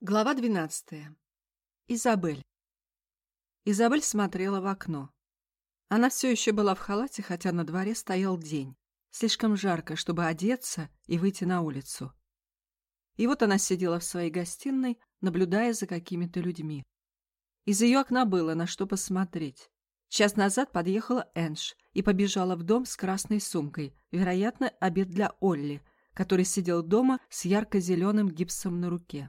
Глава двенадцатая. Изабель. Изабель смотрела в окно. Она все еще была в халате, хотя на дворе стоял день. Слишком жарко, чтобы одеться и выйти на улицу. И вот она сидела в своей гостиной, наблюдая за какими-то людьми. Из ее окна было на что посмотреть. Час назад подъехала Энж и побежала в дом с красной сумкой, вероятно, обед для Олли, который сидел дома с ярко-зеленым гипсом на руке.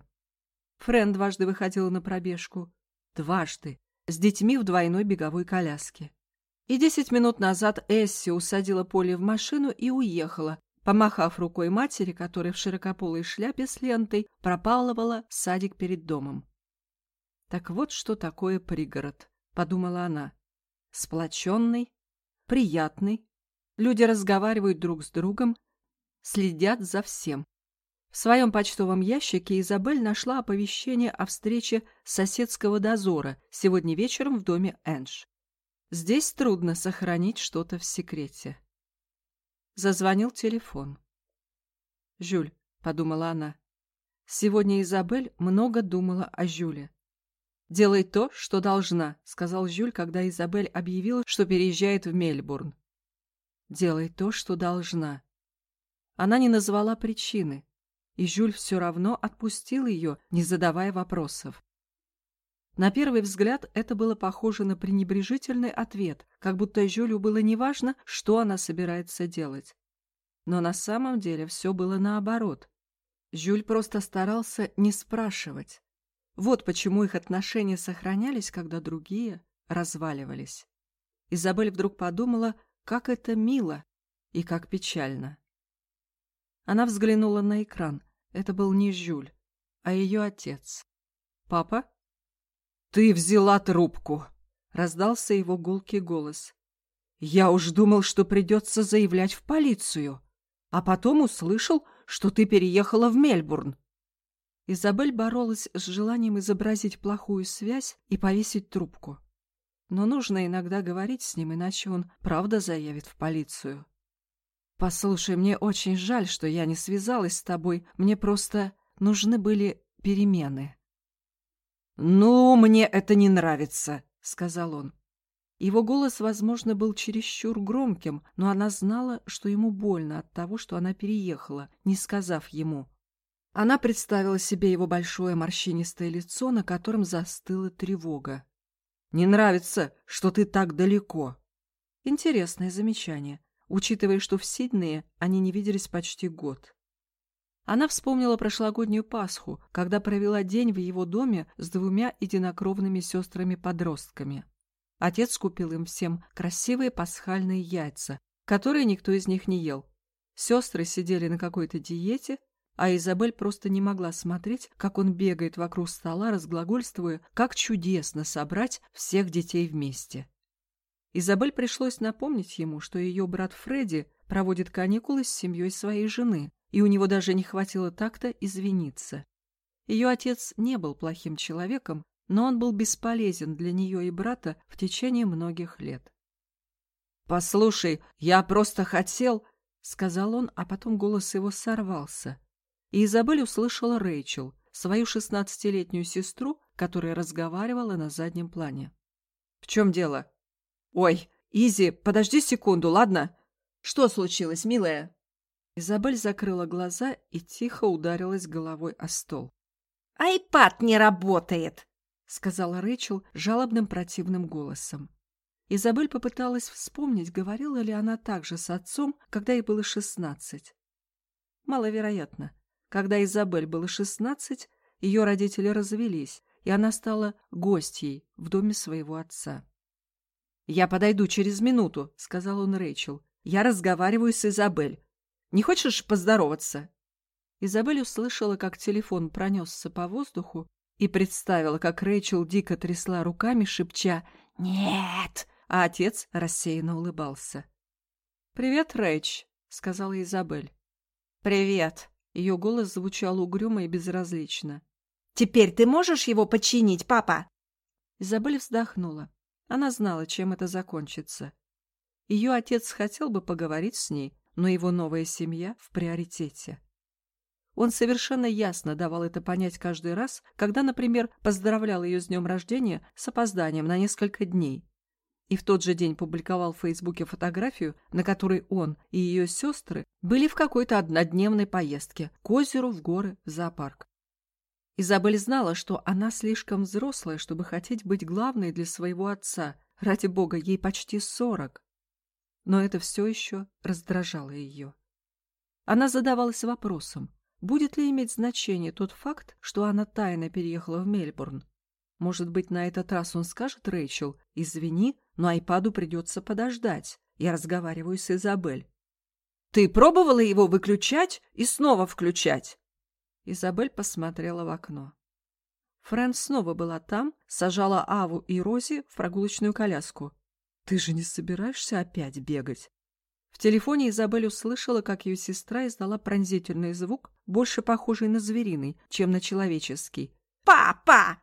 Френ дважды выходила на пробежку. Дважды. С детьми в двойной беговой коляске. И десять минут назад Эсси усадила Поле в машину и уехала, помахав рукой матери, которая в широкополой шляпе с лентой пропалывала садик перед домом. «Так вот что такое пригород», — подумала она. «Сплоченный, приятный, люди разговаривают друг с другом, следят за всем. В своем почтовом ящике Изабель нашла оповещение о встрече соседского дозора сегодня вечером в доме Энж. Здесь трудно сохранить что-то в секрете. Зазвонил телефон. «Жюль», — подумала она. Сегодня Изабель много думала о Жюле. «Делай то, что должна», — сказал Жюль, когда Изабель объявила, что переезжает в Мельбурн. «Делай то, что должна». Она не назвала причины и Жюль все равно отпустил ее, не задавая вопросов. На первый взгляд это было похоже на пренебрежительный ответ, как будто Жюлю было неважно, что она собирается делать. Но на самом деле все было наоборот. Жюль просто старался не спрашивать. Вот почему их отношения сохранялись, когда другие разваливались. Изабель вдруг подумала, как это мило и как печально. Она взглянула на экран. Это был не Жюль, а ее отец. «Папа?» «Ты взяла трубку!» — раздался его гулкий голос. «Я уж думал, что придется заявлять в полицию, а потом услышал, что ты переехала в Мельбурн». Изабель боролась с желанием изобразить плохую связь и повесить трубку. Но нужно иногда говорить с ним, иначе он правда заявит в полицию. «Послушай, мне очень жаль, что я не связалась с тобой. Мне просто нужны были перемены». «Ну, мне это не нравится», — сказал он. Его голос, возможно, был чересчур громким, но она знала, что ему больно от того, что она переехала, не сказав ему. Она представила себе его большое морщинистое лицо, на котором застыла тревога. «Не нравится, что ты так далеко». Интересное замечание учитывая, что в Сиднее они не виделись почти год. Она вспомнила прошлогоднюю Пасху, когда провела день в его доме с двумя единокровными сестрами-подростками. Отец купил им всем красивые пасхальные яйца, которые никто из них не ел. Сестры сидели на какой-то диете, а Изабель просто не могла смотреть, как он бегает вокруг стола, разглагольствуя, как чудесно собрать всех детей вместе. Изабель пришлось напомнить ему, что ее брат Фредди проводит каникулы с семьей своей жены, и у него даже не хватило такта извиниться. Ее отец не был плохим человеком, но он был бесполезен для нее и брата в течение многих лет. «Послушай, я просто хотел...» — сказал он, а потом голос его сорвался. И Изабель услышала Рэйчел, свою шестнадцатилетнюю сестру, которая разговаривала на заднем плане. «В чем дело?» «Ой, Изи, подожди секунду, ладно?» «Что случилось, милая?» Изабель закрыла глаза и тихо ударилась головой о стол. «Айпад не работает!» — сказала Рэйчел жалобным противным голосом. Изабель попыталась вспомнить, говорила ли она так же с отцом, когда ей было шестнадцать. Маловероятно. Когда Изабель было шестнадцать, ее родители развелись, и она стала гостьей в доме своего отца. «Я подойду через минуту», — сказал он Рэйчел. «Я разговариваю с Изабель. Не хочешь поздороваться?» Изабель услышала, как телефон пронесся по воздуху и представила, как Рэйчел дико трясла руками, шепча «Нет!», а отец рассеянно улыбался. «Привет, Рэйч», — сказала Изабель. «Привет», — ее голос звучал угрюмо и безразлично. «Теперь ты можешь его починить, папа?» Изабель вздохнула. Она знала, чем это закончится. Ее отец хотел бы поговорить с ней, но его новая семья в приоритете. Он совершенно ясно давал это понять каждый раз, когда, например, поздравлял ее с днем рождения с опозданием на несколько дней. И в тот же день публиковал в Фейсбуке фотографию, на которой он и ее сестры были в какой-то однодневной поездке к озеру, в горы, в зоопарк. Изабель знала, что она слишком взрослая, чтобы хотеть быть главной для своего отца. Ради бога, ей почти сорок. Но это все еще раздражало ее. Она задавалась вопросом, будет ли иметь значение тот факт, что она тайно переехала в Мельбурн. Может быть, на этот раз он скажет Рэйчел, «Извини, но айпаду придется подождать. Я разговариваю с Изабель». «Ты пробовала его выключать и снова включать?» Изабель посмотрела в окно. Фрэн снова была там, сажала Аву и Рози в прогулочную коляску. «Ты же не собираешься опять бегать?» В телефоне Изабель услышала, как ее сестра издала пронзительный звук, больше похожий на звериный, чем на человеческий. «Папа!»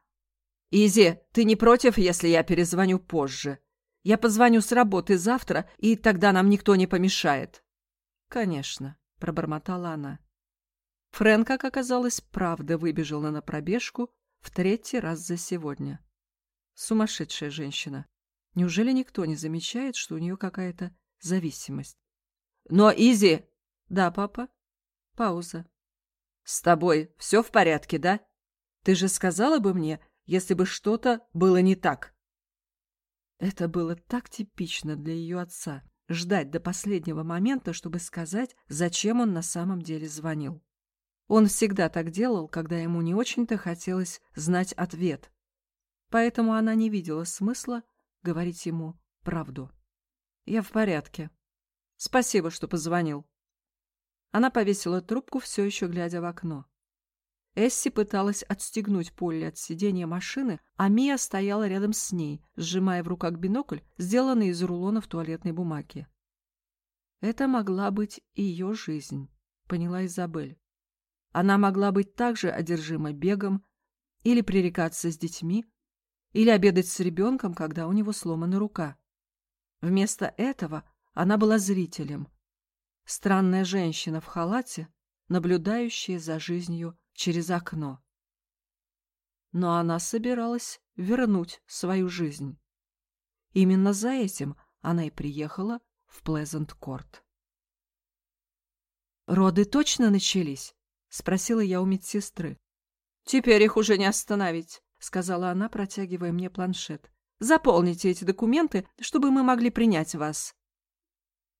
«Изи, ты не против, если я перезвоню позже? Я позвоню с работы завтра, и тогда нам никто не помешает». «Конечно», — пробормотала она. Фрэнк, как оказалось, правда выбежала на пробежку в третий раз за сегодня. Сумасшедшая женщина. Неужели никто не замечает, что у нее какая-то зависимость? Но, Изи... Да, папа? Пауза. С тобой все в порядке, да? Ты же сказала бы мне, если бы что-то было не так. Это было так типично для ее отца — ждать до последнего момента, чтобы сказать, зачем он на самом деле звонил. Он всегда так делал, когда ему не очень-то хотелось знать ответ. Поэтому она не видела смысла говорить ему правду. «Я в порядке. Спасибо, что позвонил». Она повесила трубку, все еще глядя в окно. Эсси пыталась отстегнуть Полли от сиденья машины, а Мия стояла рядом с ней, сжимая в руках бинокль, сделанный из рулонов туалетной бумаги. Это могла быть ее жизнь, поняла Изабель. Она могла быть также одержима бегом, или пререкаться с детьми, или обедать с ребенком, когда у него сломана рука. Вместо этого она была зрителем. Странная женщина в халате, наблюдающая за жизнью через окно. Но она собиралась вернуть свою жизнь. Именно за этим она и приехала в Плезант-Корт. «Роды точно начались?» — спросила я у медсестры. «Теперь их уже не остановить», — сказала она, протягивая мне планшет. «Заполните эти документы, чтобы мы могли принять вас».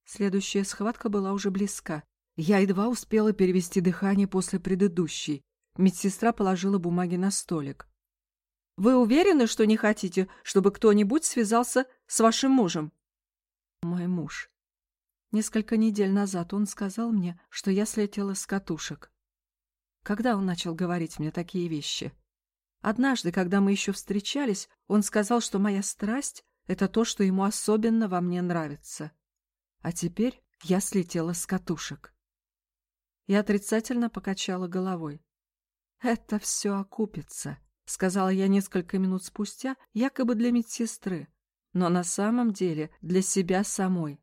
Следующая схватка была уже близка. Я едва успела перевести дыхание после предыдущей. Медсестра положила бумаги на столик. «Вы уверены, что не хотите, чтобы кто-нибудь связался с вашим мужем?» «Мой муж. Несколько недель назад он сказал мне, что я слетела с катушек. Когда он начал говорить мне такие вещи? Однажды, когда мы еще встречались, он сказал, что моя страсть — это то, что ему особенно во мне нравится. А теперь я слетела с катушек. Я отрицательно покачала головой. «Это все окупится», — сказала я несколько минут спустя, якобы для медсестры, но на самом деле для себя самой.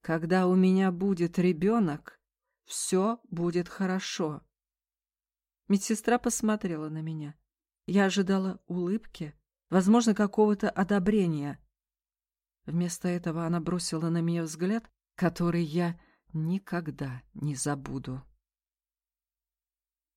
«Когда у меня будет ребенок, все будет хорошо». Медсестра посмотрела на меня. Я ожидала улыбки, возможно, какого-то одобрения. Вместо этого она бросила на меня взгляд, который я никогда не забуду.